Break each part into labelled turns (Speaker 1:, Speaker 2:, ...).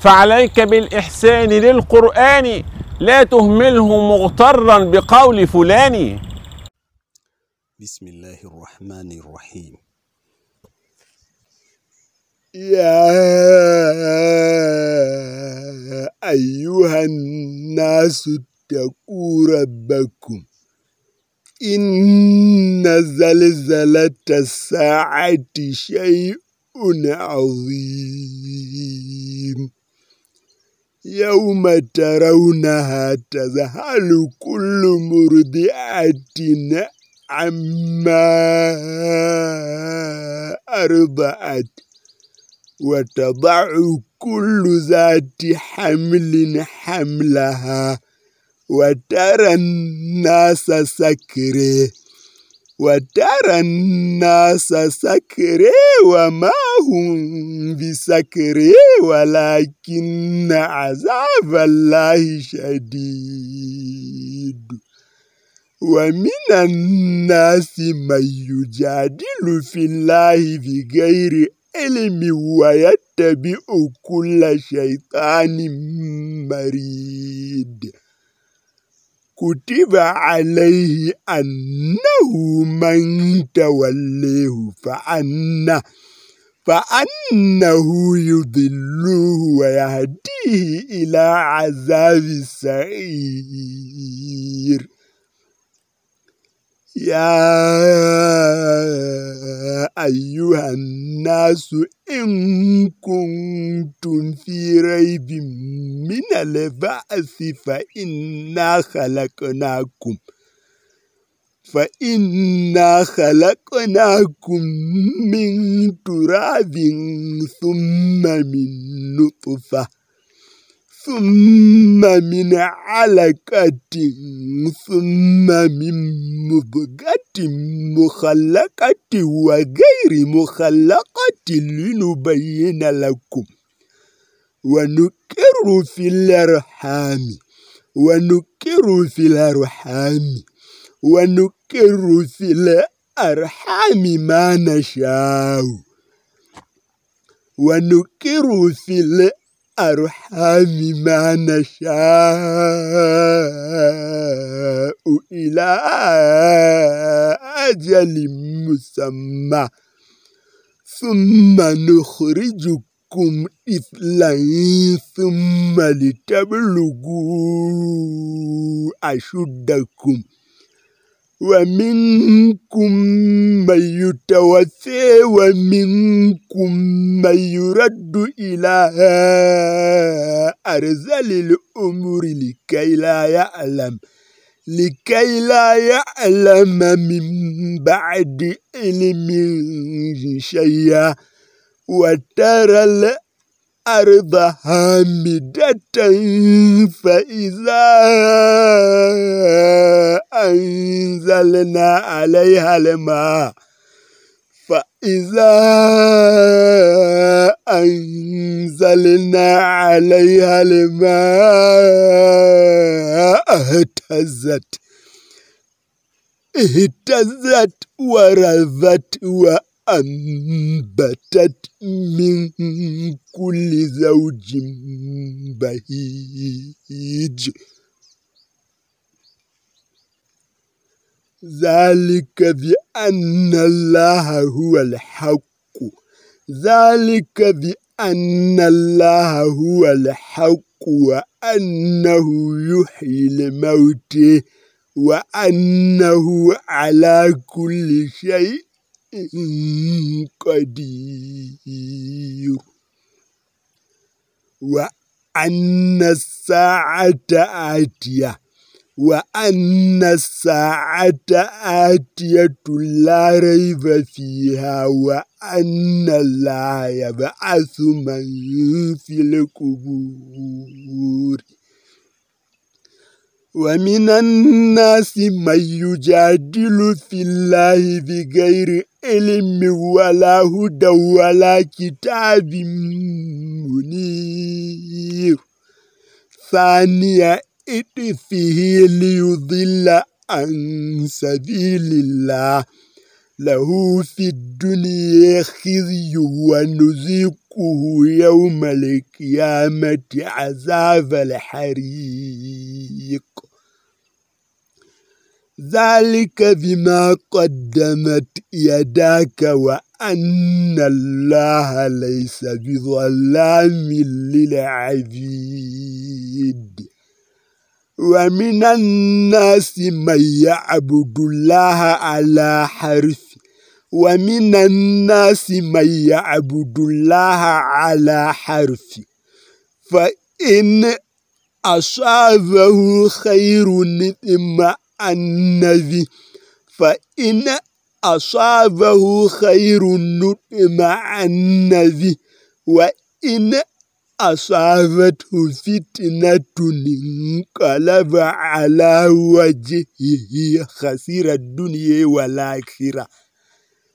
Speaker 1: فعليك بالإحسان للقرآن لا تهمله مغترا بقول فلان.
Speaker 2: بسم الله الرحمن الرحيم.
Speaker 3: يا أيها الناس اتقوا ربكم. إن زلزلة الساعة شيء عظيم. يوم ترونها تذهل كل مرضعة عما أرضعت وتضع كل ذات حمل حملها وترى الناس سكري وترى الناس سكري وما هم بسكري ولكن عذاب الله شديد ومن الناس من يجادل في الله بغير علم ويتبع كل شيطان مريد كتب عليه أنه من توليه فأنه فأنه يضله ويهديه إلى عذاب السعير. يا أيها الناس إن كنتم في ريب من البعث فإنا خلقناكم فإنا خلقناكم من تراب ثم من نطفة ثم من علقة ثم من مضغة مخلقة وغير مخلقة لنبين لكم. ونكر في الأرحام ونكر في الأرحام ونكر في الأرحام ما نشاء. ونكر في الأرحام أرحام ما نشاء إلى أجل مسمى. ثم نخرجكم إثلا ثم لتبلغوا أشدكم. ومنكم من يتوفى ومنكم من يرد إلى أرزل الأمور لكي لا يعلم لكي لا يعلم من بعد علم شيئا. وترى الأرض هامدة فإذا أنزلنا عليها الماء فإذا أنزلنا عليها الماء اهتزت اهتزت ورذت وأنبتت من كل زوج بهيج. ذلك بأن الله هو الحق. ذلك بأن الله هو الحق وأنه يحيي الموت وأنه على كل شيء قدير وأن الساعة آتية وأن الساعة آتية لا ريب فيها وأن الله يبعث من في القبور. ومن الناس من يجادل في الله بغير علم ولا هدى ولا كتاب منير. ثانية إطفه ليضل عن سبيل الله. له في الدنيا خزي ونذيقه يوم القيامة عذاب الحريق. ذلك بما قدمت يداك وأن الله ليس بظلام للعبيد. ومن الناس من يعبد الله على حرف ومن الناس من يعبد الله على حرف فإن أصابه خير اطمأن به فإن أصابه خير اطمأن به وإن أصابته فتنة انقلب على وجهه خسر الدنيا والآخرة.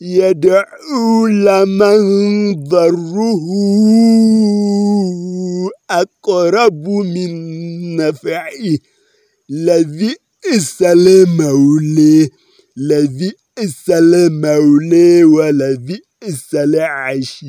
Speaker 3: يدعو لمن ضره أقرب من نفعه. لبئس المولي لبئس المولي ولبئس العشير.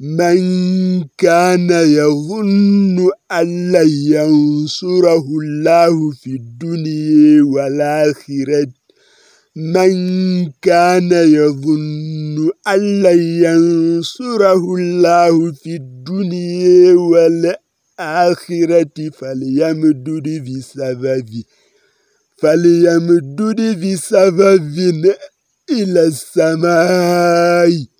Speaker 3: من كان يظن أن لن ينصره الله في الدنيا والآخرة من كان يظن أن لن ينصره الله في الدنيا والآخرة فليمدد بسبب فليمدد بسبب إلى السماء.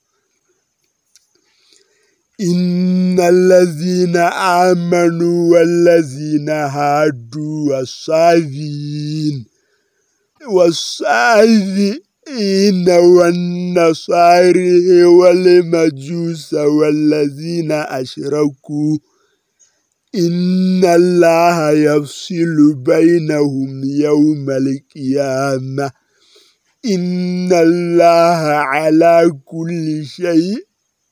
Speaker 3: إن الذين آمنوا والذين هادوا والصابين والصابئين والنصاري والمجوس والذين أشركوا إن الله يفصل بينهم يوم القيامة إن الله على كل شيء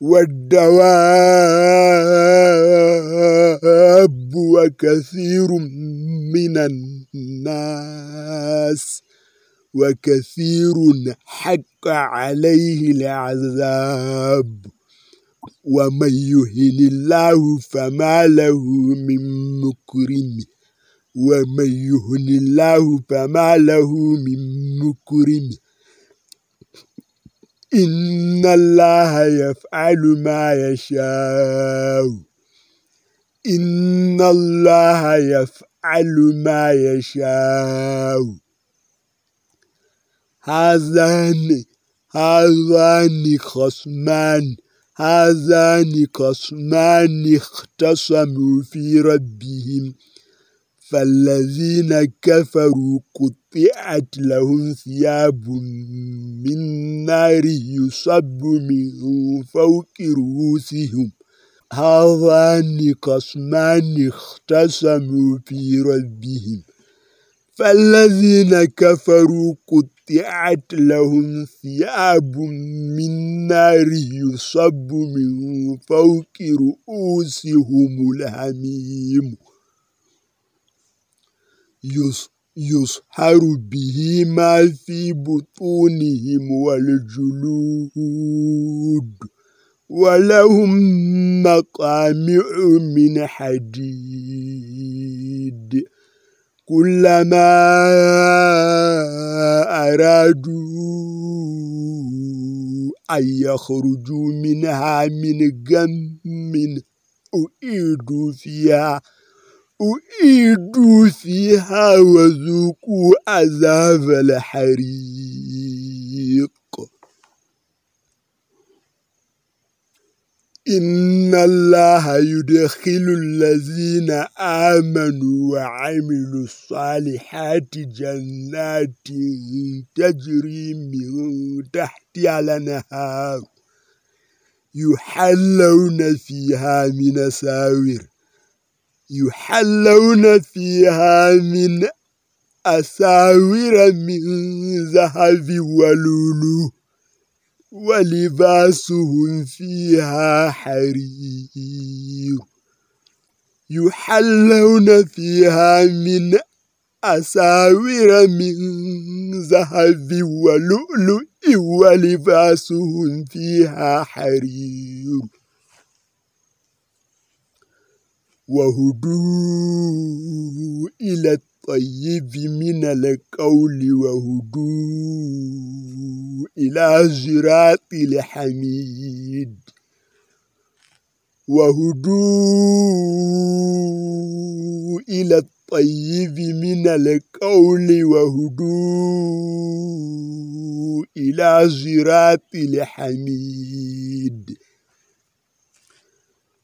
Speaker 3: والدواب وكثير من الناس وكثير حق عليه العذاب. ومن يهن الله فما له من مكرم. ومن يهن الله فما له من مكرم. إن الله يفعل ما يشاء. إن الله يفعل ما يشاء. هذان هذان خصمان هذان خصمان اختصموا في ربهم فالذين كفروا قطعت لهم ثياب من نار يصب من فوق رؤوسهم. هذان قسمان اختصموا في ربهم. فالذين كفروا قطعت لهم ثياب من نار يصب من فوق رؤوسهم الحميم يصهر به ما في بطونهم والجلود. ولهم مقامع من حديد. كلما أرادوا أن يخرجوا منها من غم أعيدوا فيها أعيدوا فيها وذوقوا عذاب الحريق. إن الله يدخل الذين آمنوا وعملوا الصالحات جنات تجري من تحتها الأنهار يحلون فيها من ساور يحلون فيها من أساور من ذهب ولولو ولباسهم فيها حرير. يحلون فيها من أساور من ذهب ولؤلؤ ولباسهم فيها حرير. وهدوا إلى الطيب من القول وهدوا إلى زراط الحميد. وهدوا إلى الطيب من القول وهدوا إلى زراط الحميد.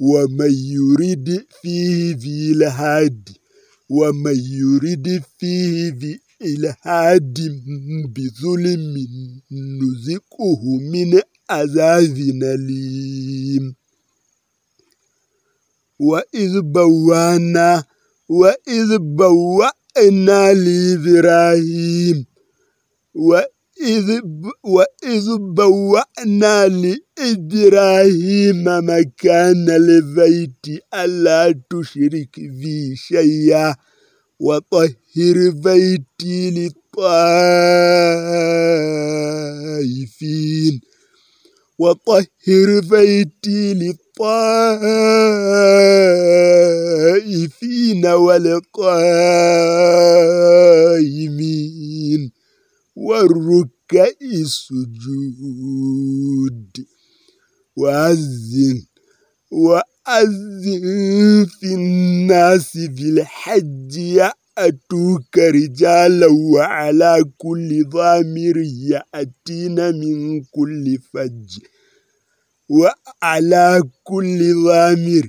Speaker 3: ومن يريد فيه بإلهاد ومن يريد فيه بإلهاد بظلم نزقه من عذاب أليم. وإذ بوانا وإذ بوأنا لإبراهيم وإذ إذ وإذ بوأنا لإبراهيم مكان البيت ألا تشرك بي شيئا وطهر بيتي للطائفين وطهر بيتي للطائفين والقائمين. والركع السجود وأذن وأذن في الناس بالحج يأتوك رجالا وعلى كل ضامر يأتين من كل فج وعلى كل ضامر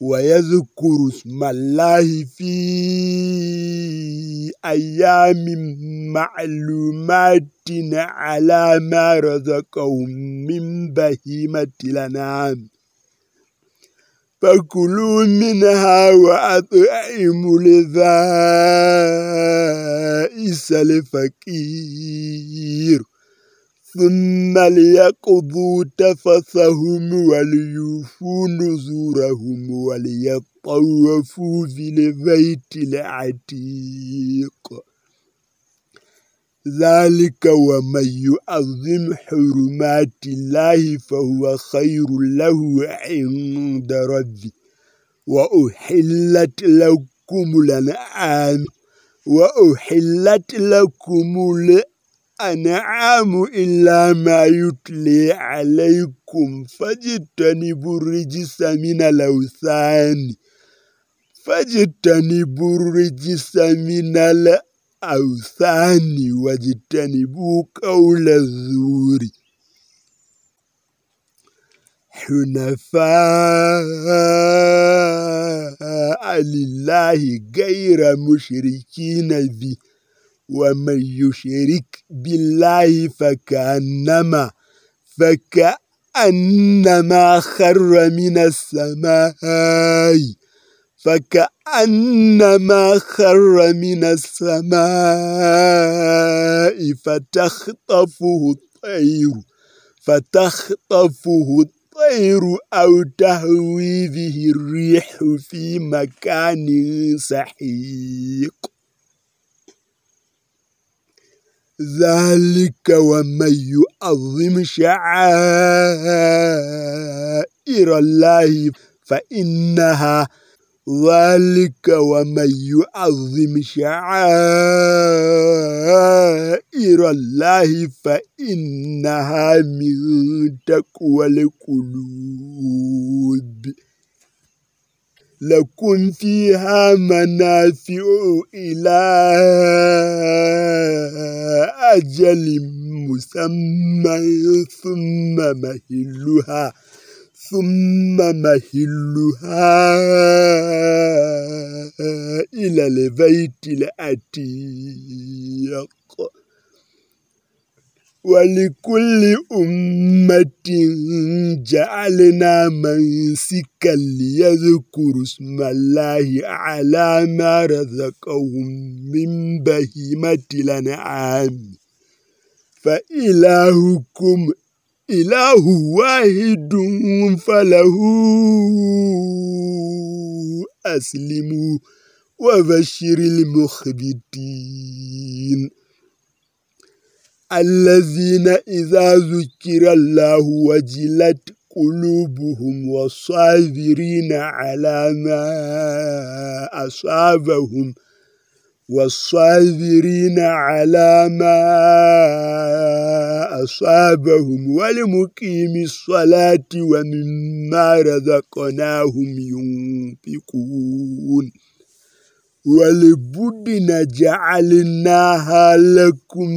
Speaker 3: ويذكر اسم الله في أيام معلومات على ما رزقهم من بهيمة الأنعام فكلوا منها وأطعموا لذائس الفقير ثم ليقضوا تفثهم وليوفوا نذورهم وليطوفوا في البيت العتيق ذلك ومن يعظم حرمات الله فهو خير له عند ربي وأحلت لكم الأنعام وأحلت لكم الأنعام إلا ما يتلي عليكم فاجتنبوا الرجس من الأوثان فاجتنبوا الرجس من الأوثان الأوثان واجتنبوا قول الزور حنفاء لله غير مشركين به ومن يشرك بالله فكأنما فكأنما خر من السماء. فكأنما خر من السماء. فتخطفه الطير. فتخطفه الطير أو تهوي به الريح في مكان سحيق. ذلك ومن يعظم شعائر الله فإنها ذلك ومن يعظم شعائر الله فإنها من تقوى القلوب. لكم فيها منافع إلى أجل مسمى ثم مهلها ثم مهلها إلى البيت العتيق ولكل أمة جعلنا منسكا ليذكروا اسم الله على ما رزقهم من بهيمة الأنعام. فإلهكم إله واحد فله أسلموا وبشر المخبتين. الذين إذا ذكر الله وجلت قلوبهم والصابرين على ما أصابهم والصابرين على ما أصابهم ولمقيم الصلاة ومما رزقناهم ينفقون. ولبدن جعلناها لكم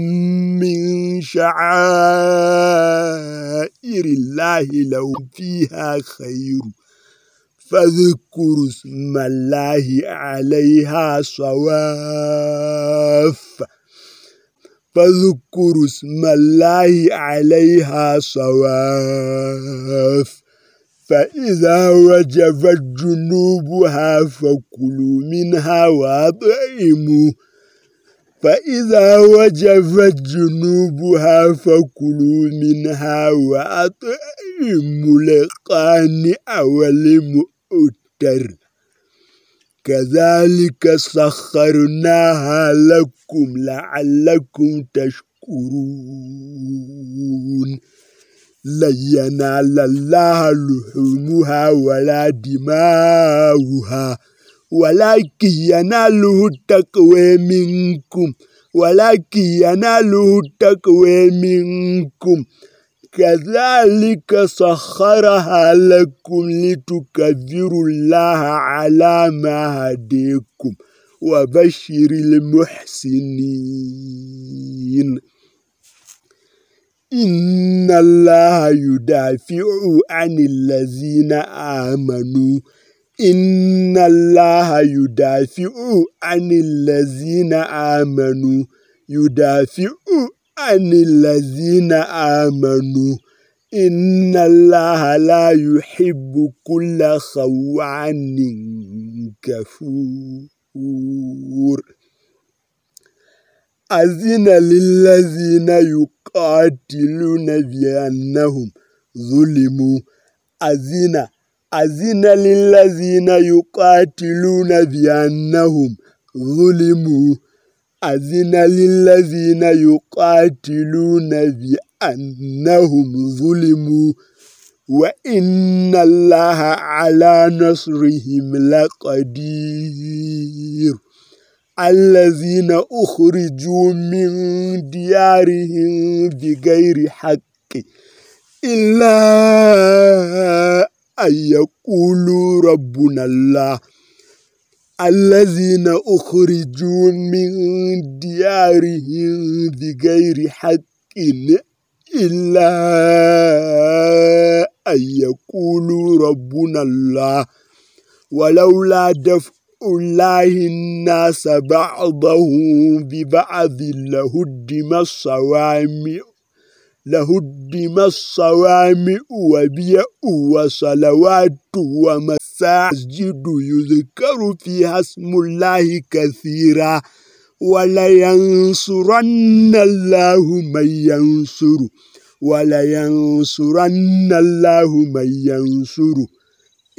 Speaker 3: من شعائر الله لو فيها خير. فاذكروا اسم الله عليها صواف. فاذكروا اسم الله عليها صواف. فإذا وجبت جنوبها فكلوا منها وأطعموا. فإذا وجبت جنوبها فكلوا منها وأطعموا لقانع والمؤتر. كذلك سخرناها لكم لعلكم تشكرون. لن ينال الله لحومها ولا دماؤها ولكن يناله التقوى منكم ولكن يناله التقوى منكم كذلك سخرها لكم لتكذروا الله على ما هديكم وبشر المحسنين إن الله يدافع عن الذين آمنوا. إن الله يدافع عن الذين آمنوا. يدافع عن الذين آمنوا. إن الله لا يحب كل خوان كفور. أذن للذين يقاتلون بأنهم ظلموا أذن أذن للذين يقاتلون بأنهم ظلموا. أذن للذين يقاتلون بأنهم ظلموا. وإن الله على نصرهم لقدير. الذين أخرجوا من ديارهم بغير حق إلا أن يقولوا ربنا الله. الذين أخرجوا من ديارهم بغير حق إلا أن يقولوا ربنا الله. ولولا دفع الله الناس بعضهم ببعض لهدم الصوامع لهدم الصوامع وبيع وصلوات ومساجد يذكر فيها اسم الله كثيرا. ولينصرن الله من ينصر ولينصرن الله من ينصر.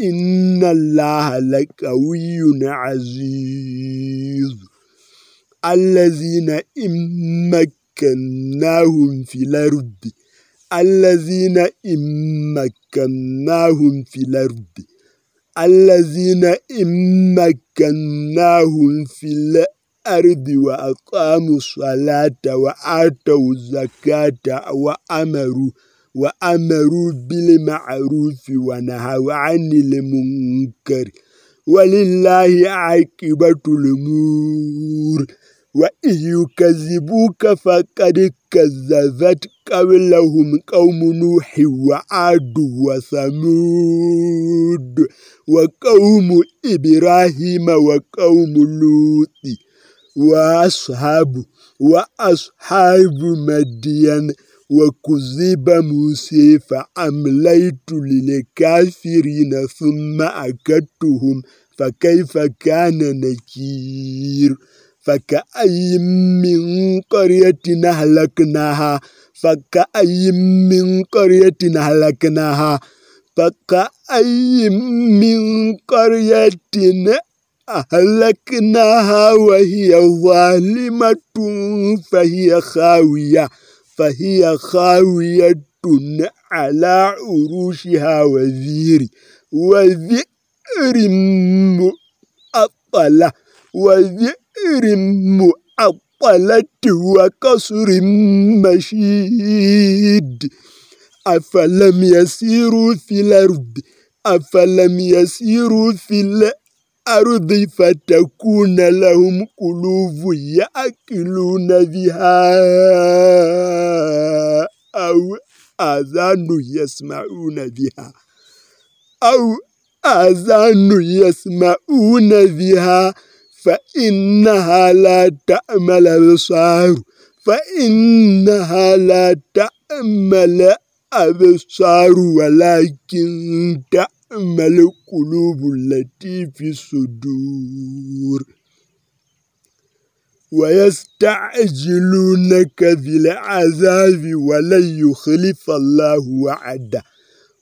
Speaker 3: إن الله لقوي عزيز. الذين إن مكناهم في الأرض الذين إن مكناهم في الأرض الذين إن مكناهم في الأرض وأقاموا الصلاة وآتوا الزكاة وأمروا وأمروا بالمعروف ونهوا عن المنكر ولله عاقبة الأمور. وإن يكذبوك فقد كذبت قبلهم قوم نوح وعاد وثمود وقوم إبراهيم وقوم لوط وأصحاب وأصحاب مدين وكذب موسى فأمليت للكافرين ثم أكدتهم فكيف كان نكير؟ فكأي من قرية أهلكناها فكأي من قرية أهلكناها فكأي من قرية أهلكناها وهي ظالمة فهي خاوية. فهي خاوية على عروشها وذير وذئر مؤطلة وذئر مؤطلة وقصر مشيد. أفلم يسيروا في الأرض أفلم يسيروا في الأرض. فتكون لهم قلوب يأكلون بها أو آذان يسمعون بها أو آذان يسمعون بها فإنها لا تأمل الأبصار فإنها لا تأمل الأبصار ولكن تأمل القلوب التي في الصدور. ويستعجلونك بالعذاب ولن يخلف الله وعده.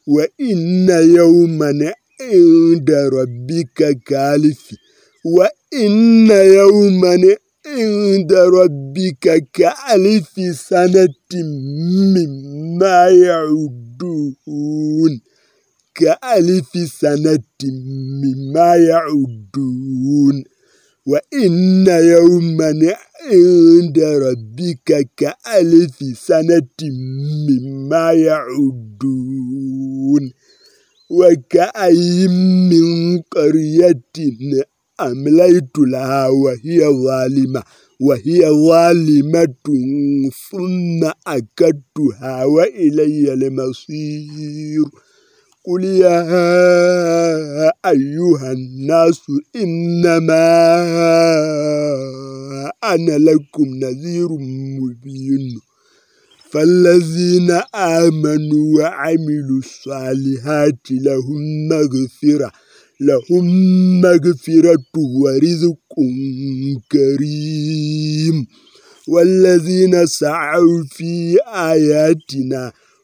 Speaker 3: وإن يوما عند ربك كالف. وإن يوما عند ربك كألف سنة مما يعدون. كألف سنة مما يعدون. وإن يوما عند ربك كألف سنة مما يعدون. وكأي من قرية أمليت لها وهي ظالمة وهي ظالمة ثم أكدتها وإلي المصير. قل يا أيها الناس إنما أنا لكم نذير مبين. فالذين آمنوا وعملوا الصالحات لهم مغفرة لهم مغفرة ورزق كريم. والذين سعوا في آياتنا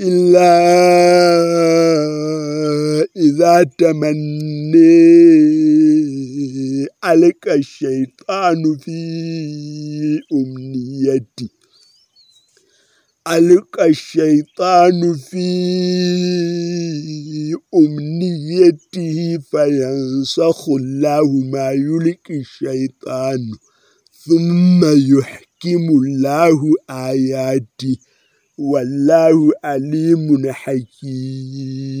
Speaker 3: إلا إذا تمني ألك الشيطان في أمنيتي. ألقى الشيطان في أمنيته فينسخ الله ما يلقي الشيطان ثم يحكم الله آياته والله عليم حكيم.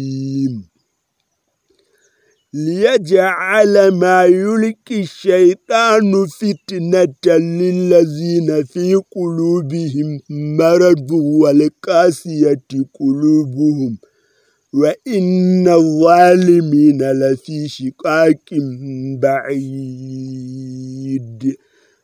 Speaker 3: ليجعل ما يلقي الشيطان فتنة للذين في قلوبهم مرض والقاسية قلوبهم. وإن الظالمين لفي شقاق بعيد.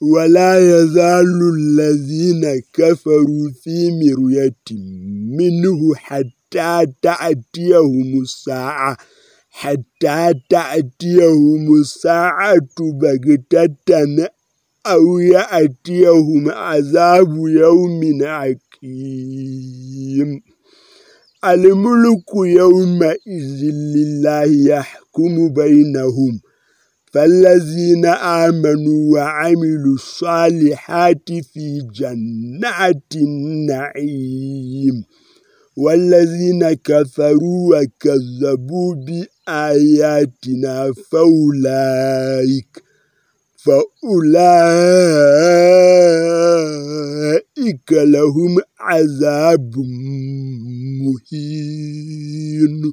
Speaker 3: ولا يزال الذين كفروا في مرية منه حتى تأتيهم الساعة حتى تأتيهم الساعة بغتة أو يأتيهم عذاب يوم عقيم. الملك يومئذ لله يحكم بينهم فالذين آمنوا وعملوا الصالحات في جنات النعيم والذين كفروا وكذبوا بآياتنا فأولئك فأولئك لهم عذاب مهين.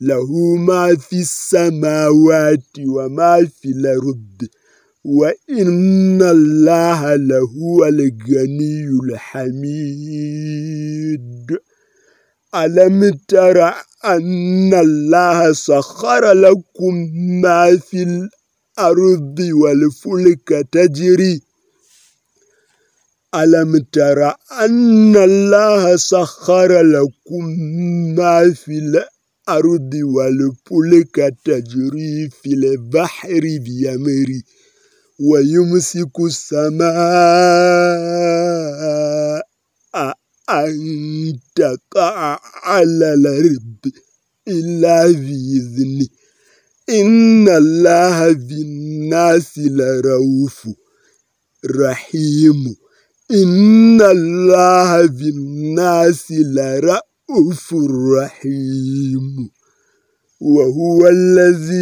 Speaker 3: له ما في السماوات وما في الأرض وإن الله لهو الغني الحميد. ألم تر أن الله سخر لكم ما في الأرض والفلك تجري؟ ألم تر أن الله سخر لكم ما في الأرض والفلك تجري في البحر بيمري ويمسك السماء أن تقع على الأرض إلا بإذنه إن الله بالناس لرؤوف رحيم إن الله بالناس لرؤوف رحيم وهو الذي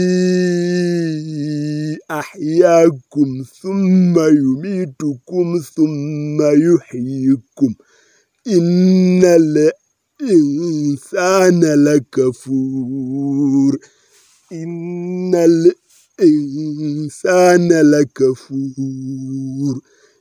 Speaker 3: أحياكم ثم يميتكم ثم يحييكم. إن الإنسان لكفور. إن الإنسان لكفور.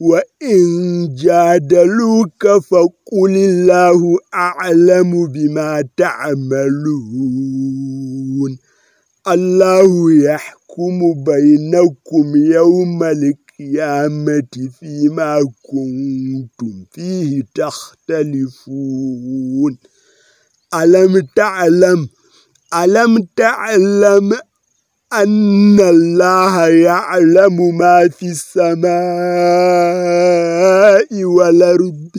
Speaker 3: وَإِن جَادَلُوكَ فَقُلِ اللَّهُ أَعْلَمُ بِمَا تَعْمَلُونَ اللَّهُ يَحْكُمُ بَيْنَكُمْ يَوْمَ الْقِيَامَةِ فِيمَا كُنتُمْ فِيهِ تَخْتَلِفُونَ أَلَمْ تَعْلَمْ أَلَمْ تَعْلَمْ أن الله يعلم ما في السماء والأرض.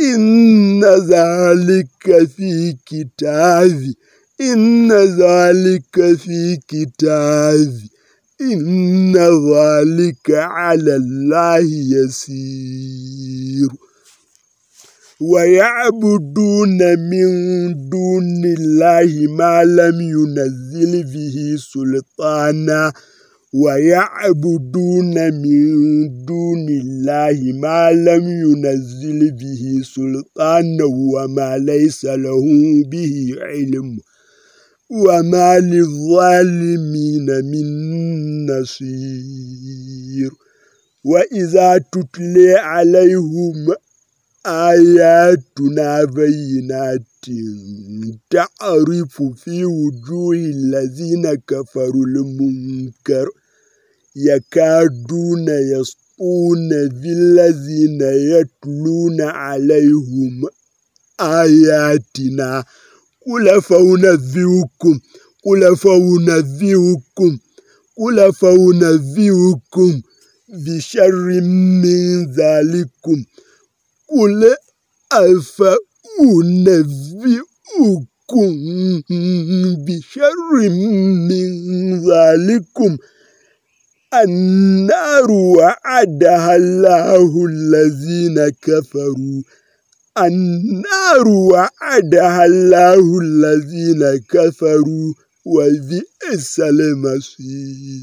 Speaker 3: إن ذلك في كتاب. إن ذلك في كتاب. إن ذلك على الله يسير. ويعبدون من دون الله ما لم ينزل به سلطانا. ويعبدون من دون الله ما لم ينزل به سلطانا وما ليس له به علم. وما للظالمين من نصير. وإذا تتلي عليهم آياتنا بينات تعرف في وجوه الذين كفروا المنكر يكادون يسطون بالذين يتلون عليهم آياتنا قل فأنذئكم قل فأنذئكم قل فأنذئكم بشر من ذلكم قل أفأنبئكم بشر من ذلكم النار وعدها الله الذين كفروا النار وعدها الله الذين كفروا وبئس المصير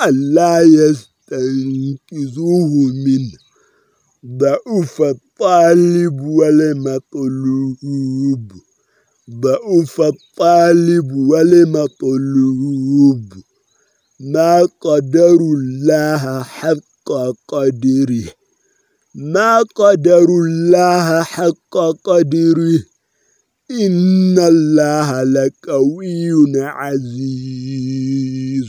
Speaker 3: ألا يستنقذوه منه ضعف الطالب والمطلوب. ضعف الطالب والمطلوب. ما قدر الله حق قدره. ما قدر الله حق قدره. إن الله لقوي عزيز.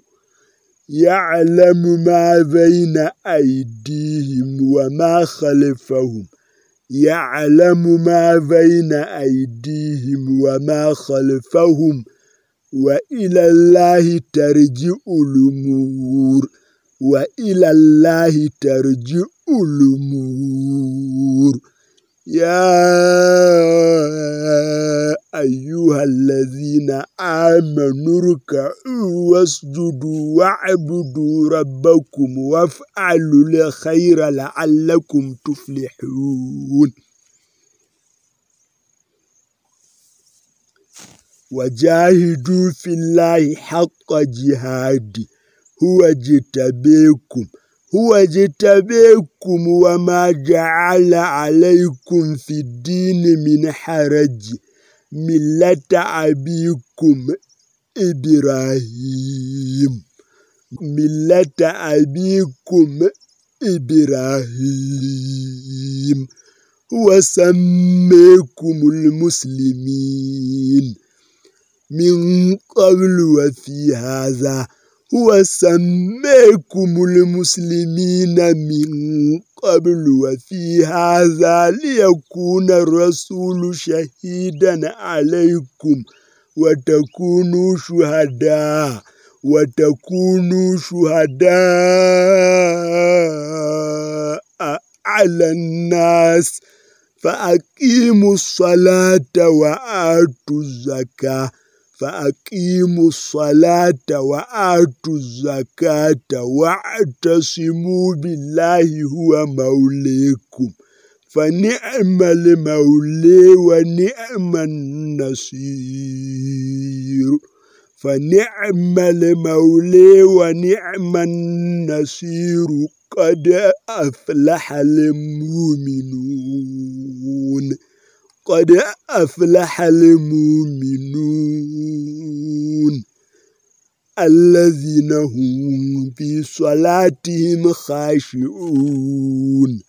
Speaker 3: يعلم ما بين أيديهم وما خلفهم. يعلم ما بين أيديهم وما خلفهم. وإلى الله ترجع الأمور. وإلى الله ترجع الأمور. يا أيها الذين آمنوا ركعوا واسجدوا واعبدوا ربكم وافعلوا الخير لعلكم تفلحون. وجاهدوا في الله حق جهاده. هو جتبيكم هو جتبيكم وما جعل عليكم في الدين من حرج. ملة أبيكم إبراهيم. ملة أبيكم إبراهيم. هو سميكم المسلمين. من قبل وفي هذا هو سميكم المسلمين من قبل وفي هذا ليكون الرسول شهيدا عليكم وتكونوا شهداء وتكونوا شهداء على الناس فأقيموا الصلاة وآتوا الزكاة فأقيموا الصلاة وآتوا الزكاة واعتصموا بالله هو موليكم. فنعم المولي ونعم النصير. فنعم المولي ونعم النصير قد أفلح المؤمنون. قد أفلح المؤمنون الذين هم في صلاتهم خاشعون